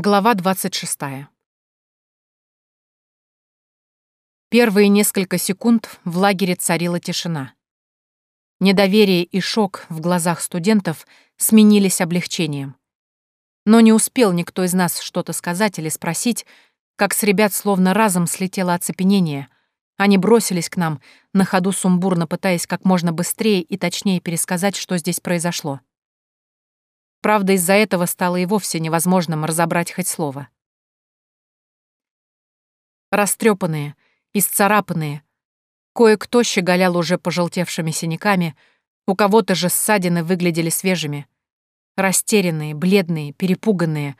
Глава 26. Первые несколько секунд в лагере царила тишина. Недоверие и шок в глазах студентов сменились облегчением. Но не успел никто из нас что-то сказать или спросить, как с ребят словно разом слетело оцепенение. Они бросились к нам, на ходу сумбурно пытаясь как можно быстрее и точнее пересказать, что здесь произошло. Правда, из-за этого стало и вовсе невозможным разобрать хоть слово. Растрепанные, исцарапанные, кое-кто щеголял уже пожелтевшими синяками, у кого-то же ссадины выглядели свежими. Растерянные, бледные, перепуганные,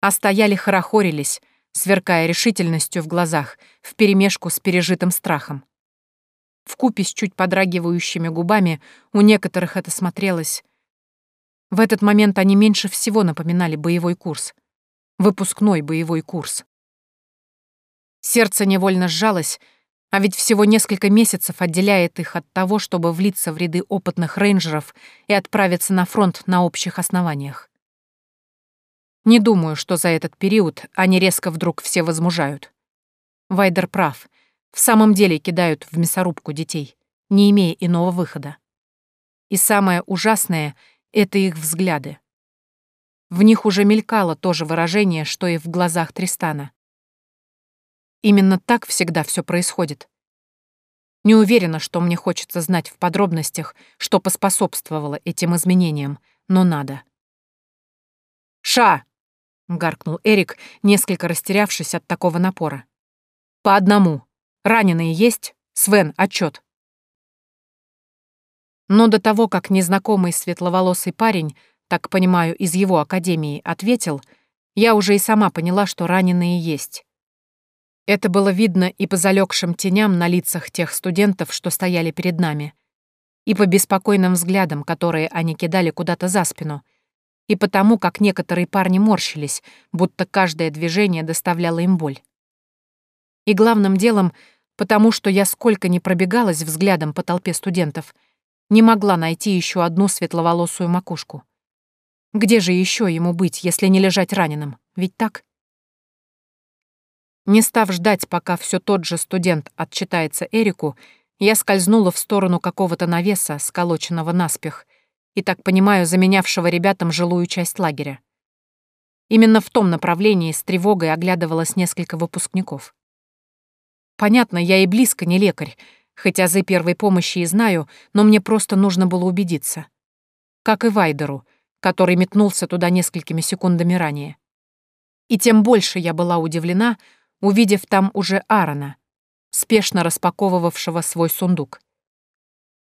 а стояли хорохорились, сверкая решительностью в глазах, вперемешку с пережитым страхом. Вкупе с чуть подрагивающими губами у некоторых это смотрелось в этот момент они меньше всего напоминали боевой курс. Выпускной боевой курс. Сердце невольно сжалось, а ведь всего несколько месяцев отделяет их от того, чтобы влиться в ряды опытных рейнджеров и отправиться на фронт на общих основаниях. Не думаю, что за этот период они резко вдруг все возмужают. Вайдер прав. В самом деле кидают в мясорубку детей, не имея иного выхода. И самое ужасное — это их взгляды. В них уже мелькало то же выражение, что и в глазах Тристана. Именно так всегда все происходит. Не уверена, что мне хочется знать в подробностях, что поспособствовало этим изменениям, но надо. «Ша!» — гаркнул Эрик, несколько растерявшись от такого напора. «По одному. Раненые есть? Свен, отчет. Но до того, как незнакомый светловолосый парень, так понимаю, из его академии, ответил, я уже и сама поняла, что раненые есть. Это было видно и по залегшим теням на лицах тех студентов, что стояли перед нами, и по беспокойным взглядам, которые они кидали куда-то за спину, и потому, как некоторые парни морщились, будто каждое движение доставляло им боль. И главным делом, потому что я сколько ни пробегалась взглядом по толпе студентов — не могла найти еще одну светловолосую макушку. Где же еще ему быть, если не лежать раненым? Ведь так? Не став ждать, пока все тот же студент отчитается Эрику, я скользнула в сторону какого-то навеса, сколоченного наспех, и, так понимаю, заменявшего ребятам жилую часть лагеря. Именно в том направлении с тревогой оглядывалось несколько выпускников. Понятно, я и близко не лекарь, Хотя за первой помощи и знаю, но мне просто нужно было убедиться. Как и Вайдеру, который метнулся туда несколькими секундами ранее. И тем больше я была удивлена, увидев там уже Аарона, спешно распаковывавшего свой сундук.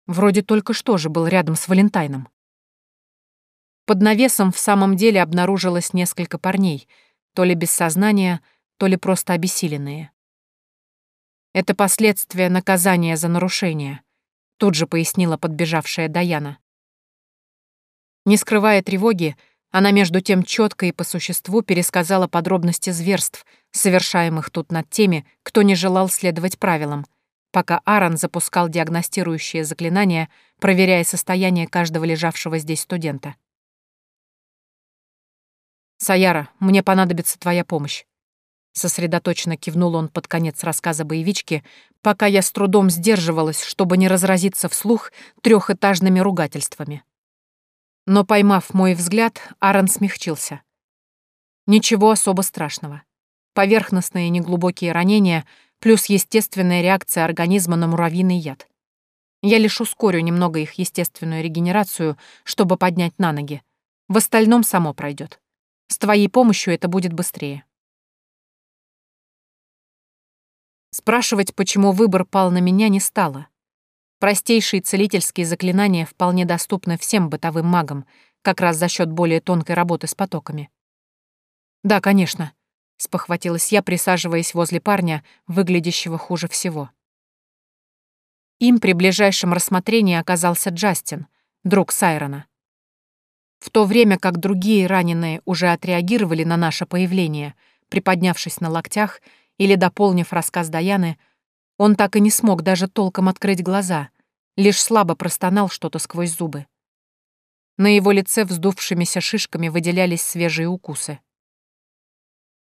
Вроде только что же был рядом с Валентайном. Под навесом в самом деле обнаружилось несколько парней, то ли без сознания, то ли просто обессиленные. Это последствия наказания за нарушение», — тут же пояснила подбежавшая Даяна. Не скрывая тревоги, она между тем четко и по существу пересказала подробности зверств, совершаемых тут над теми, кто не желал следовать правилам, пока Аарон запускал диагностирующее заклинание, проверяя состояние каждого лежавшего здесь студента. «Саяра, мне понадобится твоя помощь. Сосредоточенно кивнул он под конец рассказа боевички, пока я с трудом сдерживалась, чтобы не разразиться вслух трехэтажными ругательствами. Но, поймав мой взгляд, Аарон смягчился. Ничего особо страшного. Поверхностные неглубокие ранения плюс естественная реакция организма на муравьиный яд. Я лишь ускорю немного их естественную регенерацию, чтобы поднять на ноги. В остальном само пройдет. С твоей помощью это будет быстрее. Спрашивать, почему выбор пал на меня, не стало. Простейшие целительские заклинания вполне доступны всем бытовым магам, как раз за счет более тонкой работы с потоками. «Да, конечно», — спохватилась я, присаживаясь возле парня, выглядящего хуже всего. Им при ближайшем рассмотрении оказался Джастин, друг Сайрона. В то время как другие раненые уже отреагировали на наше появление, приподнявшись на локтях или дополнив рассказ Даяны, он так и не смог даже толком открыть глаза, лишь слабо простонал что-то сквозь зубы. На его лице вздувшимися шишками выделялись свежие укусы.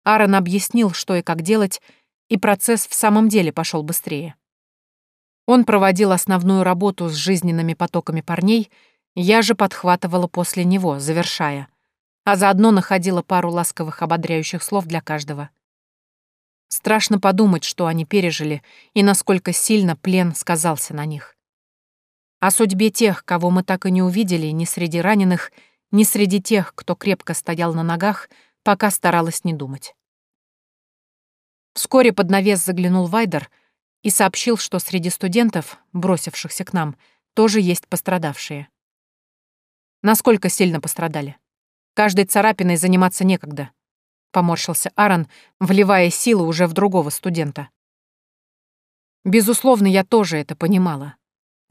Аарон объяснил, что и как делать, и процесс в самом деле пошел быстрее. Он проводил основную работу с жизненными потоками парней, я же подхватывала после него, завершая, а заодно находила пару ласковых ободряющих слов для каждого. Страшно подумать, что они пережили и насколько сильно плен сказался на них. О судьбе тех, кого мы так и не увидели ни среди раненых, ни среди тех, кто крепко стоял на ногах, пока старалась не думать. Вскоре под навес заглянул Вайдер и сообщил, что среди студентов, бросившихся к нам, тоже есть пострадавшие. Насколько сильно пострадали? Каждой царапиной заниматься некогда. Поморщился Аарон, вливая силы уже в другого студента. Безусловно, я тоже это понимала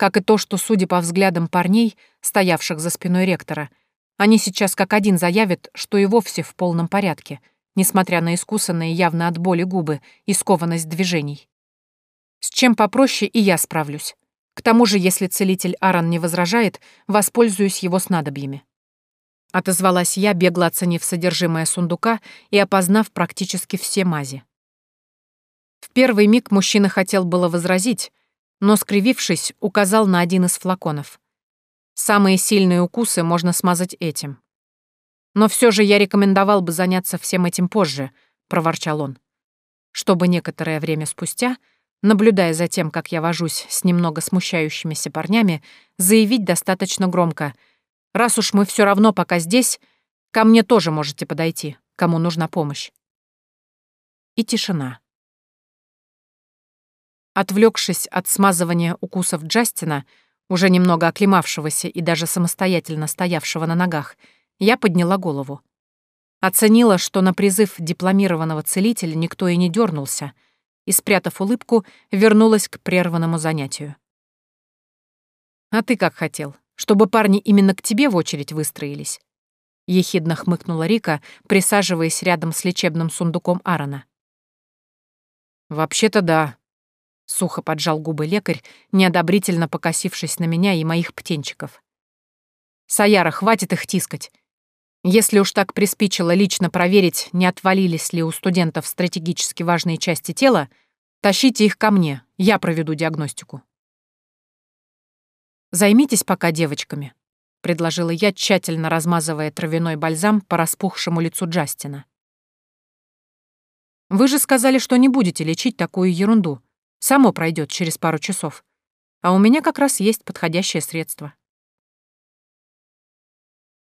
как и то, что, судя по взглядам парней, стоявших за спиной ректора, они сейчас как один заявят, что и вовсе в полном порядке, несмотря на искусанные явно от боли губы и скованность движений. С чем попроще и я справлюсь. К тому же, если целитель Аран не возражает, воспользуюсь его снадобьями. Отозвалась я, бегло оценив содержимое сундука и опознав практически все мази. В первый миг мужчина хотел было возразить, но, скривившись, указал на один из флаконов. Самые сильные укусы можно смазать этим. «Но все же я рекомендовал бы заняться всем этим позже», — проворчал он. Чтобы некоторое время спустя, наблюдая за тем, как я вожусь с немного смущающимися парнями, заявить достаточно громко «Раз уж мы все равно пока здесь, ко мне тоже можете подойти, кому нужна помощь». И тишина. Отвлекшись от смазывания укусов Джастина, уже немного оклемавшегося и даже самостоятельно стоявшего на ногах, я подняла голову. Оценила, что на призыв дипломированного целителя никто и не дернулся, и, спрятав улыбку, вернулась к прерванному занятию. «А ты как хотел? Чтобы парни именно к тебе в очередь выстроились?» — ехидно хмыкнула Рика, присаживаясь рядом с лечебным сундуком Аарона. «Вообще-то да», Сухо поджал губы лекарь, неодобрительно покосившись на меня и моих птенчиков. «Саяра, хватит их тискать. Если уж так приспичило лично проверить, не отвалились ли у студентов стратегически важные части тела, тащите их ко мне, я проведу диагностику». «Займитесь пока девочками», — предложила я, тщательно размазывая травяной бальзам по распухшему лицу Джастина. «Вы же сказали, что не будете лечить такую ерунду», Само пройдет через пару часов. А у меня как раз есть подходящее средство.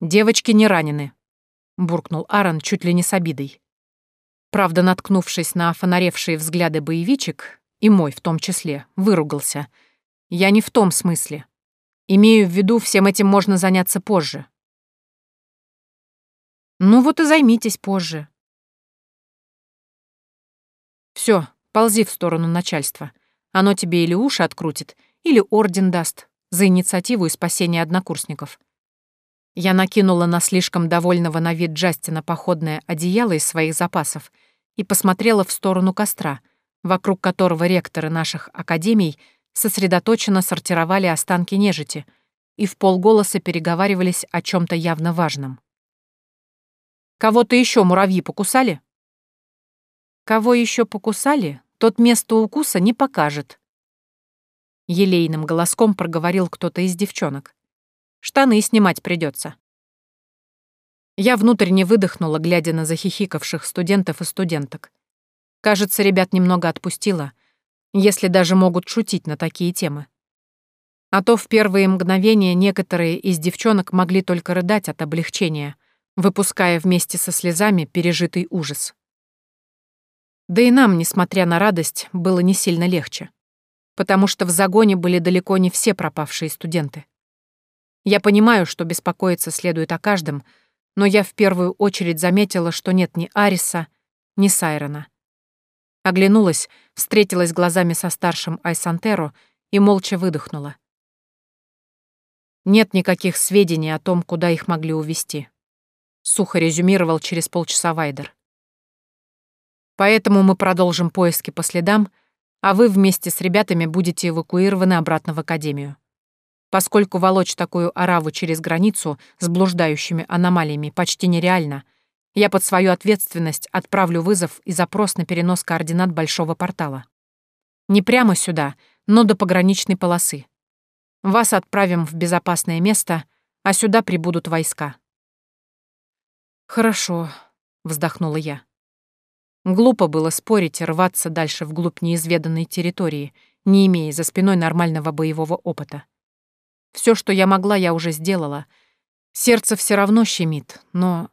«Девочки не ранены», — буркнул Аарон чуть ли не с обидой. Правда, наткнувшись на фонаревшие взгляды боевичек, и мой в том числе, выругался. Я не в том смысле. Имею в виду, всем этим можно заняться позже. Ну вот и займитесь позже. Все, Ползи в сторону начальства. Оно тебе или уши открутит, или орден даст за инициативу и спасение однокурсников. Я накинула на слишком довольного на вид Джастина походное одеяло из своих запасов и посмотрела в сторону костра, вокруг которого ректоры наших академий сосредоточенно сортировали останки нежити и в полголоса переговаривались о чем то явно важном. «Кого-то еще муравьи покусали?» «Кого еще покусали, тот место укуса не покажет. Елейным голоском проговорил кто-то из девчонок. Штаны снимать придется. Я внутренне выдохнула, глядя на захихикавших студентов и студенток. Кажется, ребят немного отпустила, если даже могут шутить на такие темы. А то в первые мгновения некоторые из девчонок могли только рыдать от облегчения, выпуская вместе со слезами пережитый ужас. Да и нам, несмотря на радость, было не сильно легче, потому что в загоне были далеко не все пропавшие студенты. Я понимаю, что беспокоиться следует о каждом, но я в первую очередь заметила, что нет ни Ариса, ни Сайрона. Оглянулась, встретилась глазами со старшим Айсантеро и молча выдохнула. Нет никаких сведений о том, куда их могли увезти. Сухо резюмировал через полчаса Вайдер. Поэтому мы продолжим поиски по следам, а вы вместе с ребятами будете эвакуированы обратно в Академию. Поскольку волочь такую ораву через границу с блуждающими аномалиями почти нереально, Я под свою ответственность отправлю вызов и запрос на перенос координат большого портала. Не прямо сюда, но до пограничной полосы. Вас отправим в безопасное место, а сюда прибудут войска. «Хорошо», — вздохнула я. Глупо было спорить и рваться дальше вглубь неизведанной территории, не имея за спиной нормального боевого опыта. Все, что я могла, я уже сделала. Сердце все равно щемит, но...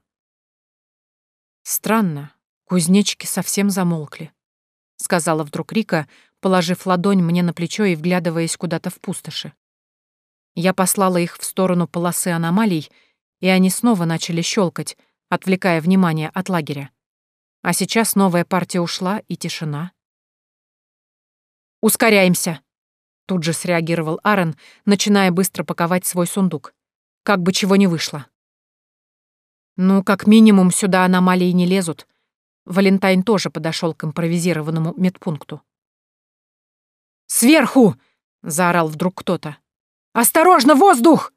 Странно, кузнечики совсем замолкли, — сказала вдруг Рика, положив ладонь мне на плечо и вглядываясь куда-то в пустоши. Я послала их в сторону полосы аномалий, и они снова начали щелкать, отвлекая внимание от лагеря. А сейчас новая партия ушла, и тишина. «Ускоряемся!» Тут же среагировал Аарон, начиная быстро паковать свой сундук. Как бы чего не вышло. «Ну, как минимум, сюда аномалии не лезут». Валентайн тоже подошел к импровизированному медпункту. «Сверху!» — заорал вдруг кто-то. «Осторожно, воздух!»